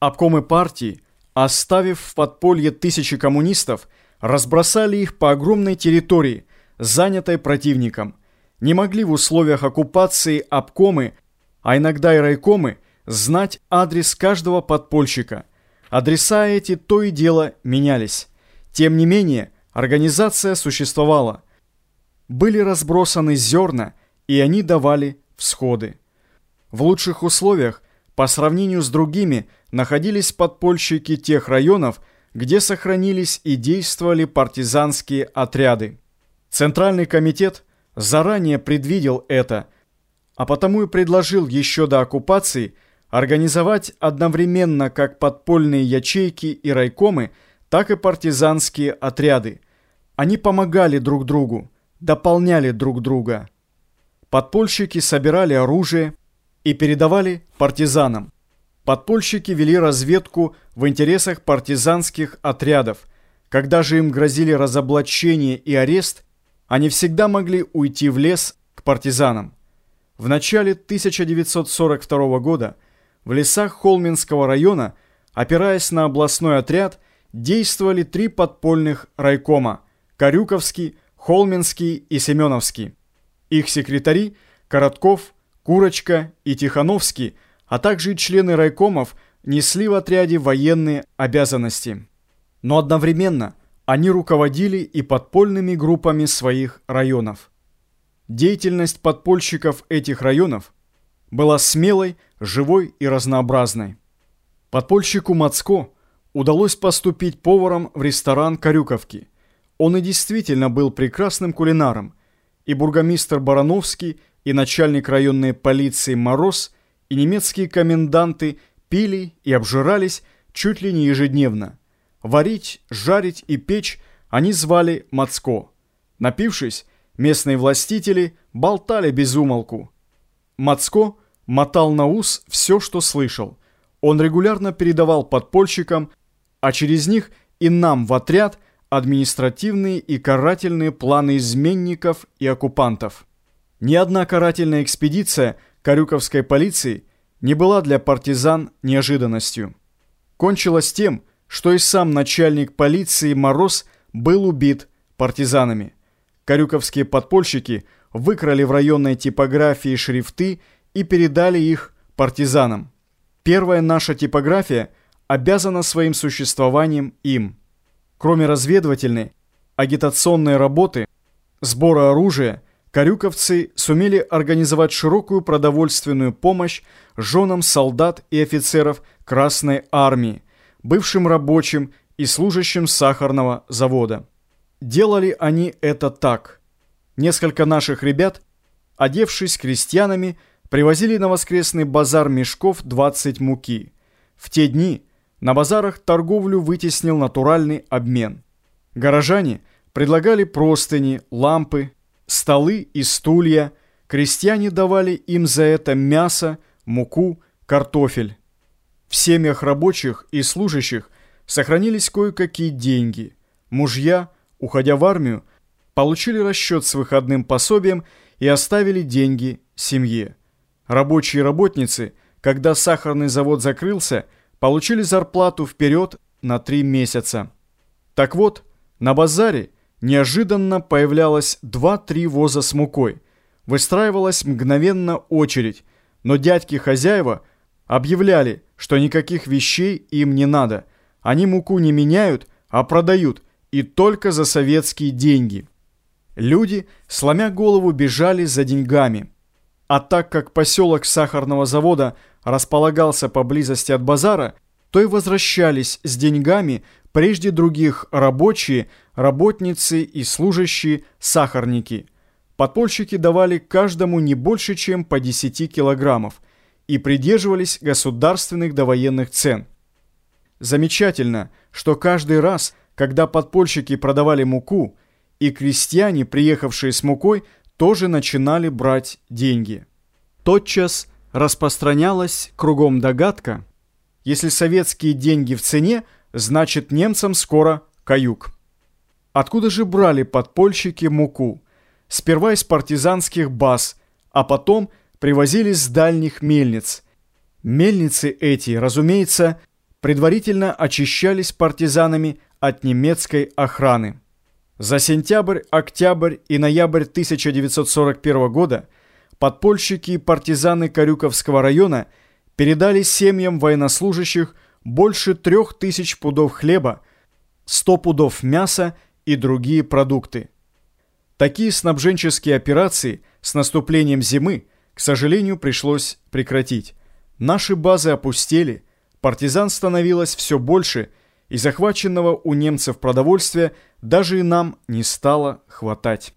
Обкомы партии, оставив в подполье тысячи коммунистов, разбросали их по огромной территории, занятой противником. Не могли в условиях оккупации обкомы, а иногда и райкомы, знать адрес каждого подпольщика. Адреса эти то и дело менялись. Тем не менее, организация существовала. Были разбросаны зерна, и они давали всходы. В лучших условиях, по сравнению с другими, находились подпольщики тех районов, где сохранились и действовали партизанские отряды. Центральный комитет заранее предвидел это, а потому и предложил еще до оккупации организовать одновременно как подпольные ячейки и райкомы, так и партизанские отряды. Они помогали друг другу, дополняли друг друга. Подпольщики собирали оружие и передавали партизанам. Подпольщики вели разведку в интересах партизанских отрядов. Когда же им грозили разоблачение и арест, они всегда могли уйти в лес к партизанам. В начале 1942 года в лесах Холминского района, опираясь на областной отряд, действовали три подпольных райкома – Карюковский, Холминский и Семеновский. Их секретари – Коротков, Курочка и Тихановский – а также и члены райкомов несли в отряде военные обязанности. Но одновременно они руководили и подпольными группами своих районов. Деятельность подпольщиков этих районов была смелой, живой и разнообразной. Подпольщику Мацко удалось поступить поваром в ресторан Карюковки. Он и действительно был прекрасным кулинаром, и бургомистр Барановский, и начальник районной полиции Мороз – и немецкие коменданты пили и обжирались чуть ли не ежедневно. Варить, жарить и печь они звали Мацко. Напившись, местные властители болтали без умолку. Мацко мотал на ус все, что слышал. Он регулярно передавал подпольщикам, а через них и нам в отряд административные и карательные планы изменников и оккупантов. Ни одна карательная экспедиция – Карюковской полиции не была для партизан неожиданностью. Кончилось тем, что и сам начальник полиции Мороз был убит партизанами. Карюковские подпольщики выкрали в районной типографии шрифты и передали их партизанам. Первая наша типография обязана своим существованием им. Кроме разведывательной, агитационной работы, сбора оружия – Карюковцы сумели организовать широкую продовольственную помощь женам солдат и офицеров Красной Армии, бывшим рабочим и служащим сахарного завода. Делали они это так. Несколько наших ребят, одевшись крестьянами, привозили на воскресный базар мешков 20 муки. В те дни на базарах торговлю вытеснил натуральный обмен. Горожане предлагали простыни, лампы, столы и стулья, крестьяне давали им за это мясо, муку, картофель. В семьях рабочих и служащих сохранились кое-какие деньги. Мужья, уходя в армию, получили расчет с выходным пособием и оставили деньги семье. Рабочие и работницы, когда сахарный завод закрылся, получили зарплату вперед на три месяца. Так вот, на базаре – Неожиданно появлялось два-три воза с мукой. Выстраивалась мгновенно очередь, но дядьки-хозяева объявляли, что никаких вещей им не надо. Они муку не меняют, а продают, и только за советские деньги. Люди, сломя голову, бежали за деньгами. А так как поселок сахарного завода располагался поблизости от базара, то и возвращались с деньгами прежде других рабочие, работницы и служащие сахарники. Подпольщики давали каждому не больше, чем по 10 килограммов и придерживались государственных довоенных цен. Замечательно, что каждый раз, когда подпольщики продавали муку, и крестьяне, приехавшие с мукой, тоже начинали брать деньги. Тотчас распространялась кругом догадка, если советские деньги в цене, значит немцам скоро каюк. Откуда же брали подпольщики муку? Сперва из партизанских баз, а потом привозили с дальних мельниц. Мельницы эти, разумеется, предварительно очищались партизанами от немецкой охраны. За сентябрь, октябрь и ноябрь 1941 года подпольщики и партизаны Карюковского района передали семьям военнослужащих больше трех тысяч пудов хлеба, 100 пудов мяса и другие продукты. Такие снабженческие операции с наступлением зимы, к сожалению, пришлось прекратить. Наши базы опустели, партизан становилось все больше, и захваченного у немцев продовольствия даже и нам не стало хватать.